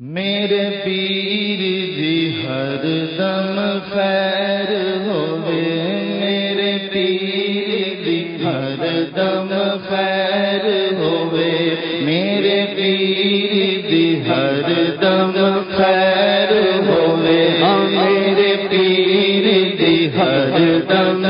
میرے پیر جی ہر دم خیر ہوئے۔ میرے پیر جی ہر دم خیر ہوئے۔ میرے پیر جی ہر دم خیر ہوئے۔ میرے پیر جی ہر دم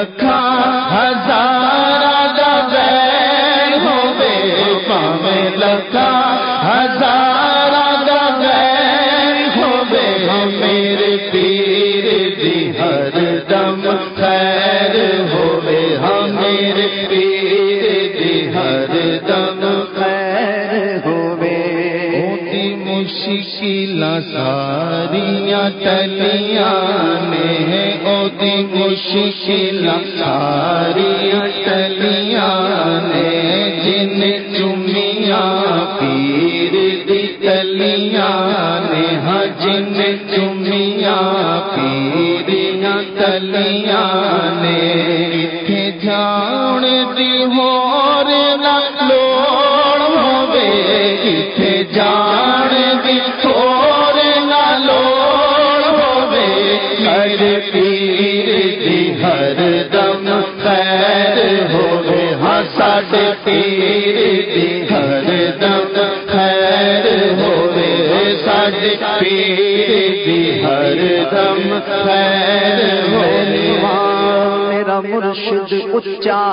پاوے ہزار دیر ہوئے پاوے لکھا ہزار دیر ہوئے میرے پیر دی ہر دم خیر ہوئے ہم میرے پیر دی ہر دم ساریاں ٹلیاں نے اوتی مشکل ساریاں ٹلیاں نے جن چمیاں پیر دی تلیاں نے ہاں جن چمیاں پیریاں تلیاں نے پیر دی ہر دم خیر ہوے ہاں ساڈے پیر دی ہر دم خیر ہوے ساڈے پیر دی ہر دم خیر ہوے میرا مرشد اچا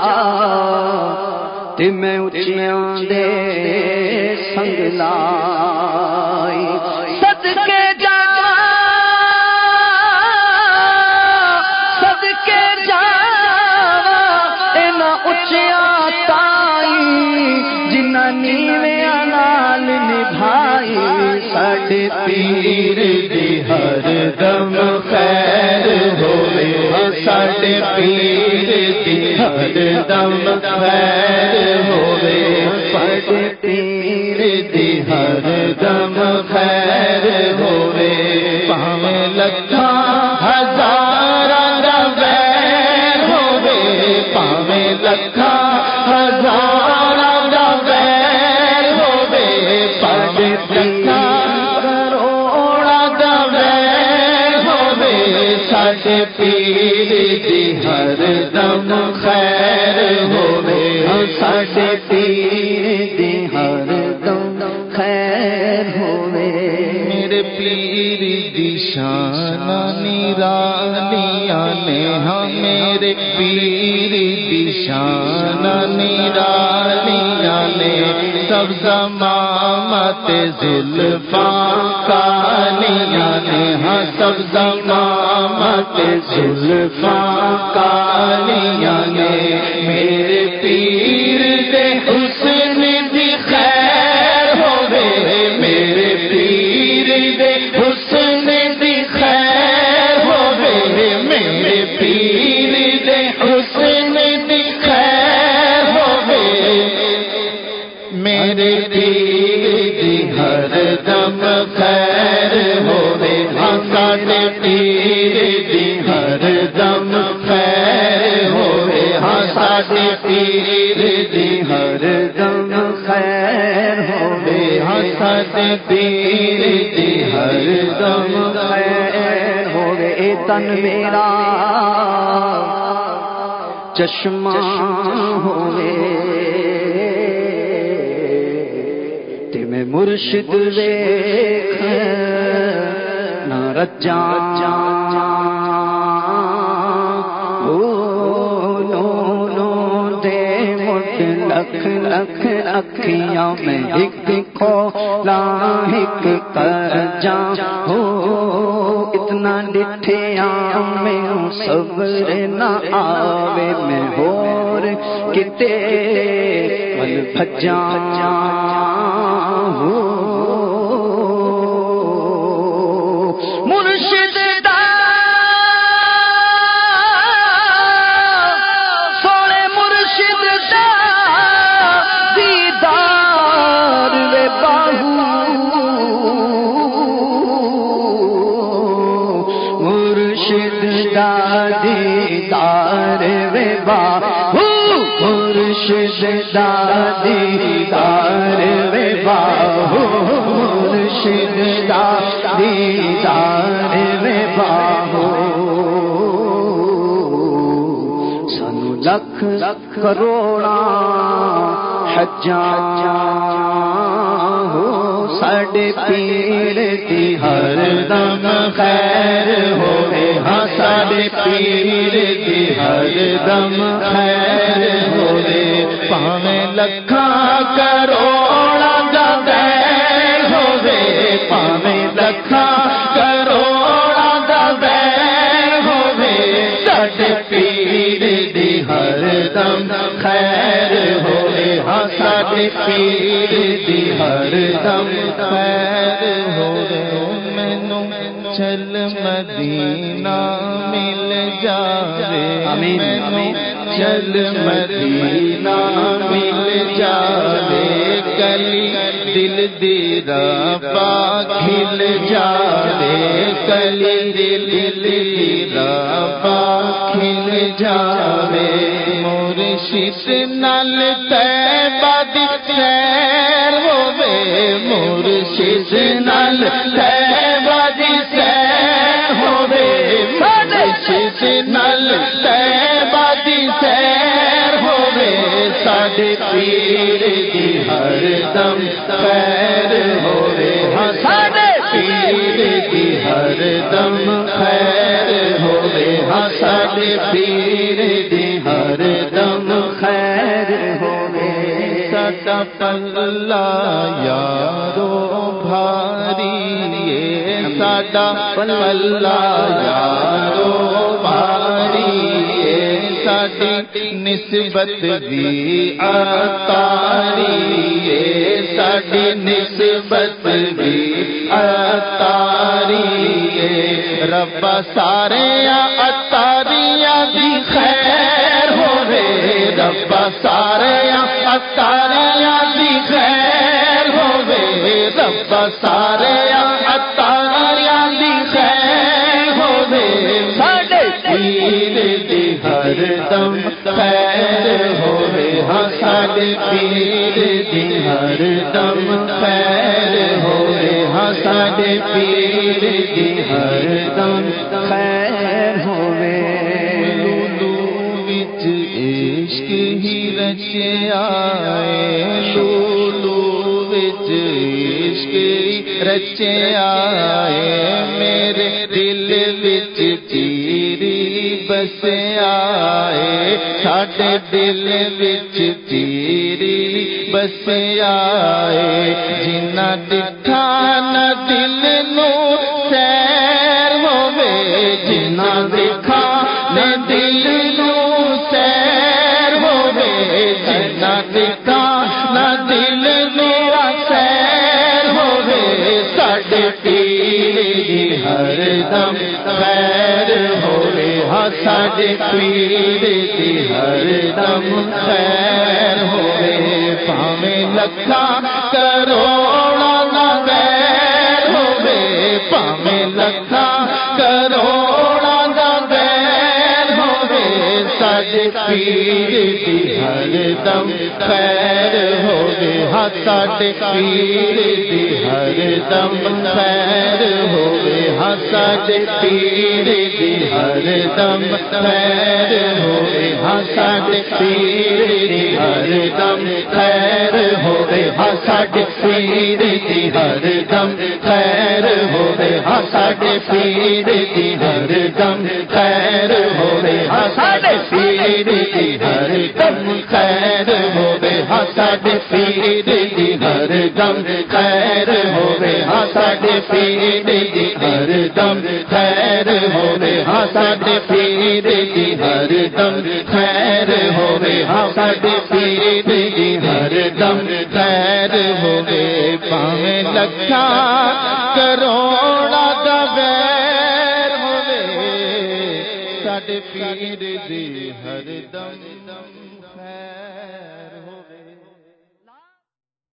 تے میں اچیاں دے سنگ لائی۔ جنہ نیویں نبھائی ساڈے پیر دی ہر دم خیر ہوے ساڈے پیر دی ہر دم خیر ہوے ساڈے پیر دی ہر دم خیر ہوے پاوے لکھا دم خیر ہوے ساڈے پیر دی ہر دم خیر ہوے میرے پیر دی شان نیرالیاں نے ہاں میرے پیر دی شان نیرالیاں زمامت زلفاں کالیاں نے ہاں سب زمامت زلفاں کالیاں نے میرے پیر پیر ہر دم خیر ہوے ہاں ساڈے پیر دی ہر دم خیر ہوے ہاں ساڈے پیر دی ہر دم خیر ہوے اے تن میرا چشمہ ہوے تے میں مرشد ویکھ نہ رجا او رکھ لکھ اکھیاں میں ایک کو ایک کر جا ہو، اتنا ڈٹھے میں صبر نہ آوے میں۔ ہور کتے پل پھجا رے ویبا مرشد دادی دار ویبا مرشد دادی دار ویبا سن لکھ لکھ کروڑا حجاں، ہو ساڈے پیر دی ہر دم خیر ہوے ہاں ساڈے پیر دی ہر دم خیر ہوے پاویں لکھاں کروڑا دا دیر ہوے پاویں لکھاں کروڑا دا دیر ہوے ساڈے پیر دی ہر دم خیر ہوے ہاں ساڈے پیر مدینہ مل جاوے۔ مینو۔ چل مدینہ مل جاوے۔ کلی دل دیرا پا کھل جاوے۔ کلی دل دیرا پا کھل جاوے۔ مرشد نل تیبہ دی سیر ہووے۔ مرشد نل تیبہ نل تیبہ سیر ہووے ساڈے پیر دی ہر دم خیر ہووے ہاں ساڈے پیر دی ہر دم خیر ہووے ہاں ساڈے پیر دی ہر دم خیر ہوے ساڈا پلا یارو بھاری اے ساڈا پلا یارو نسبت بھی اتاری ساڈی نسبت بھی اتاری رب سارے اتاریاں دی خیر ہوے رب سارے اتاری پیر دی ہر دم خیر ہوے ہاں ساڈے پیر دی ہر دم خیر ہوے وچ عشق ہی رچیا اے لولو وچ عشق ہی رچیا ساڈے دل وچ تیری بس آئے جنا دکھا نہ دل نو سیر ہوے جنا دکھا نہ دل نو سیر ہوے جنا دکھا تاج پیر دی ہر دم خیر ہوئے۔ پاوے لکھا کروڑا نہ بیر ہوئے۔ پاوے پیر دی ہر دم خیر ہوے ہاں ساڈے پیر دی ہر دم خیر ہوے ہاں ساڈے پیر دی ہر دم خیر ہوے ہاں ساڈے پیر دی ہر دم خیر ہوے ہاں ساڈے پیر دی ہر دم خیر ہوے ہاں ساڈے پیر دی ہر دم خیر ہوے ہاں ساڈے ہر دم خیر ہو بے حسد سید کی ہر دم خیر ہو بے حسد سید کی ہر دم خیر ہو بے حسد سید کی ہر دم خیر ہو بے حسد سید کی ہر دم خیر ہو بے لکھا کرو